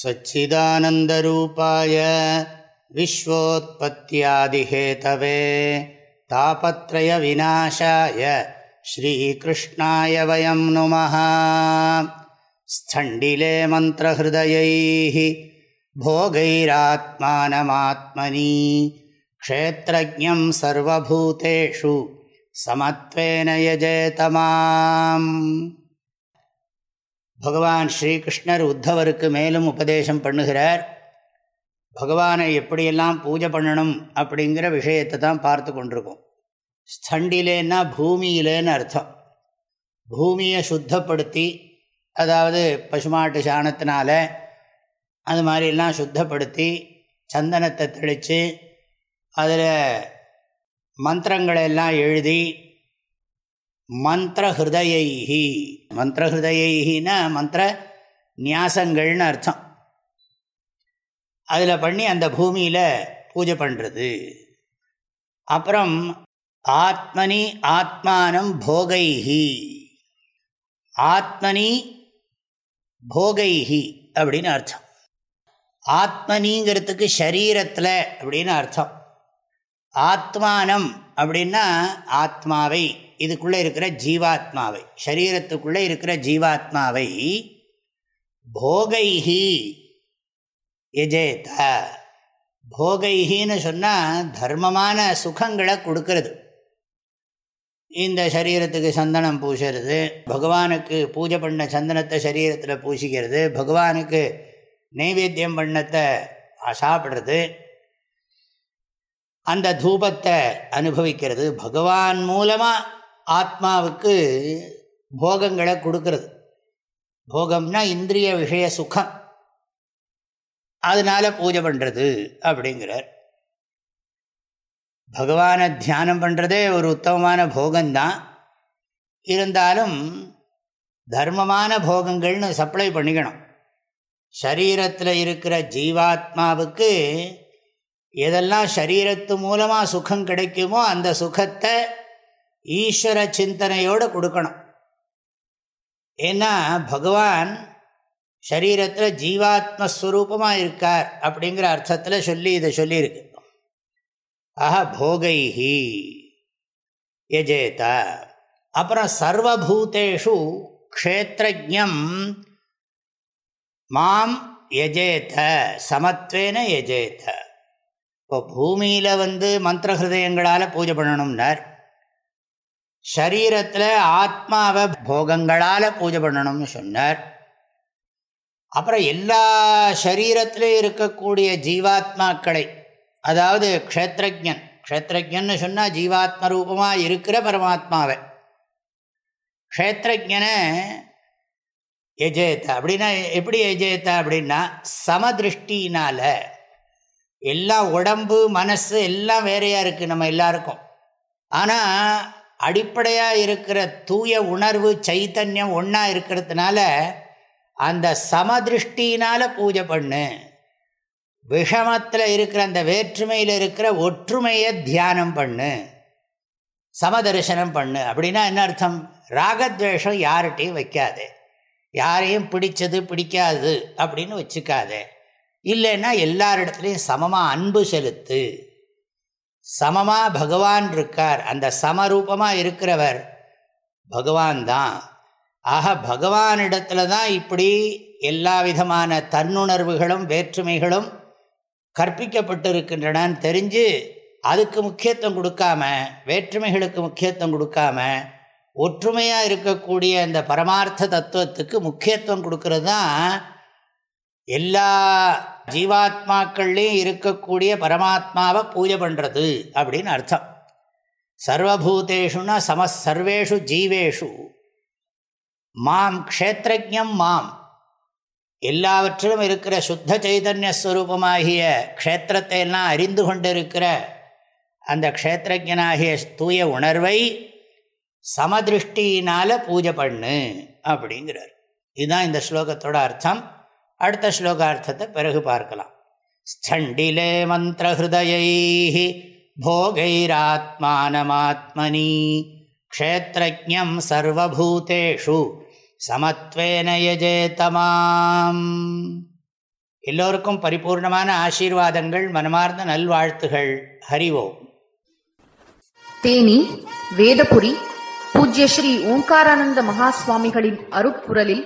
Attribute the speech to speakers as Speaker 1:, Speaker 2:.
Speaker 1: सच्चिदानन्दरूपाय विश्वोत्पत्त्यादिहेतवे तापत्रयविनाशाय श्रीकृष्णाय वयं नुमः स्थण्डिले मन्त्रहृदयैः भोगैरात्मानमात्मनि क्षेत्रज्ञं सर्वभूतेषु समत्वेन यजेतमाम् பகவான் ஸ்ரீகிருஷ்ணர் உத்தவருக்கு மேலும் உபதேசம் பண்ணுகிறார். பகவானை எப்படியெல்லாம் பூஜை பண்ணணும் அப்படிங்கிற விஷயத்தை தான் பார்த்து கொண்டிருக்கோம். ஸ்தண்டிலேன்னா பூமியிலேன்னு அர்த்தம். பூமியை சுத்தப்படுத்தி அதாவது பசுமாட்டு சாணத்தினால அது மாதிரிலாம் சுத்தப்படுத்தி சந்தனத்தை தெளித்து அதில் மந்திரங்களெல்லாம் எழுதி மந்திரஹிருதயைஹி. மந்திரஹிருதயைனா மந்திர நியாசங்கள்னு அர்த்தம். அதில் பண்ணி அந்த பூமியில் பூஜை பண்ணுறது அப்புறம் ஆத்மனி ஆத்மானம் போகைஹி. ஆத்மனி போகைஹி அப்படின்னு அர்த்தம். ஆத்மனிங்கிறதுக்கு ஷரீரத்தில் அப்படின்னு அர்த்தம். ஆத்மானம் அப்படின்னா ஆத்மாவை இதுக்குள்ளே இருக்கிற ஜீவாத்மாவை சரீரத்துக்குள்ளே இருக்கிற ஜீவாத்மாவை போகைஹி எஜேத போகைஹின்னு சொன்னால் தர்மமான சுகங்களை கொடுக்கறது. இந்த சரீரத்துக்கு சந்தனம் பூசுறது பகவானுக்கு பூஜை பண்ண சந்தனத்தை சரீரத்தில் பூசிக்கிறது பகவானுக்கு நைவேத்தியம் பண்ணத்தை சாப்பிட்றது அந்த தூபத்தை அனுபவிக்கிறது. பகவான் மூலமாக ஆத்மாவுக்கு போகங்களை கொடுக்கறது. போகம்னா இந்திரிய விஷய சுகம். அதனால பூஜை பண்ணுறது அப்படிங்கிறார். பகவானை தியானம் பண்ணுறதே ஒரு உத்தமமான போகம்தான். இருந்தாலும் தர்மமான போகங்கள்னு சப்ளை பண்ணிக்கணும். சரீரத்தில் இருக்கிற ஜீவாத்மாவுக்கு எதெல்லாம் சரீரத்து மூலமாக சுகம் கிடைக்குமோ அந்த சுகத்தை ஈஸ்வர சிந்தனையோடு கொடுக்கணும். ஏன்னா பகவான் சரீரத்தில் ஜீவாத்மஸ்வரூபமாக இருக்கார் அப்படிங்கிற அர்த்தத்தில் சொல்லி இதை சொல்லியிருக்கு. ஆஹா போகைஹி எஜேத அப்புறம் சர்வபூதேஷு க்ஷேத்திரஜம் மாம் எஜேத சமத்வேன எஜேத இப்போ பூமியில் வந்து மந்திர ஹிருதயங்களால் பூஜை பண்ணணும்னார். சரீரத்தில் ஆத்மாவை போகங்களால் பூஜை பண்ணணும்னு சொன்னார். அப்புறம் எல்லா சரீரத்திலையும் இருக்கக்கூடிய ஜீவாத்மாக்களை அதாவது க்ஷேத்ரஜன் க்ஷேத்திரஜன்னு சொன்னால் ஜீவாத்ம ரூபமாக இருக்கிற பரமாத்மாவை. க்ஷேத்ரஜனை எஜேத்தா அப்படின்னா எப்படி எஜேத்தா அப்படின்னா சமதிருஷ்டினால் எல்லாம் உடம்பு மனசு எல்லாம் வேறையாக இருக்குது நம்ம எல்லாருக்கும். ஆனால் அடிப்படையாக இருக்கிற தூய உணர்வு சைத்தன்யம் ஒன்றா இருக்கிறதுனால அந்த சமதிருஷ்டினால் பூஜை பண்ணு. விஷமத்தில் இருக்கிற அந்த வேற்றுமையில் இருக்கிற ஒற்றுமையை தியானம் பண்ணு. சமதரிசனம் பண்ணு. அப்படின்னா என்ன அர்த்தம்? ராகத்வேஷம் யார்கிட்டையும் வைக்காது. யாரையும் பிடிச்சது பிடிக்காது அப்படின்னு வச்சுக்காது. இல்லைன்னா எல்லாரிடத்துலையும் சமமாக அன்பு செலுத்து. சமமாக பகவான் இருக்கார். அந்த சமரூபமாக இருக்கிறவர் பகவான் தான். ஆக பகவானிடத்துல தான் இப்படி எல்லா விதமான தன்னுணர்வுகளும் வேற்றுமைகளும் கற்பிக்கப்பட்டிருக்கின்றனன்னு தெரிஞ்சு அதுக்கு முக்கியத்துவம் கொடுக்காம வேற்றுமைகளுக்கு முக்கியத்துவம் கொடுக்காம ஒற்றுமையாக இருக்கக்கூடிய அந்த பரமார்த்த தத்துவத்துக்கு முக்கியத்துவம் கொடுக்கறது தான் எல்லா ஜீவாத்மாக்கள்லேயும் இருக்கக்கூடிய பரமாத்மாவை பூஜை பண்ணுறது அப்படின்னு அர்த்தம். சர்வபூதேஷுனா சம சர்வேஷு ஜீவேஷு. மாம் க்ஷேத்திரஜம் மாம். எல்லாவற்றிலும் இருக்கிற சுத்த சைதன்ய ஸ்வரூபமாகிய க்ஷேத்திரத்தை எல்லாம் அறிந்து கொண்டிருக்கிற அந்த க்ஷேத்திரஜனாகிய தூய உணர்வை சமதிருஷ்டியினால் பூஜை பண்ணு அப்படிங்கிறார். இதுதான் இந்த ஸ்லோகத்தோட அர்த்தம். அடுத்த ஸ்லோகார்த்தத்தை பிறகு பார்க்கலாம். ஸ்தண்டிலே மந்திரஹிருதயை போகைராத்மானமாத்மனி க்ஷேத்திரஜம் சர்வபூதேஷு சமத்வேன யஜேதமாம். எல்லோருக்கும் பரிபூர்ணமான ஆசீர்வாதங்கள் மனமார்ந்த நல்வாழ்த்துகள். ஹரிவோம்
Speaker 2: தேனி வேதபுரி பூஜ்ய ஸ்ரீ ஓங்காரானந்த மகாஸ்வாமிகளின் அருப்புரலில்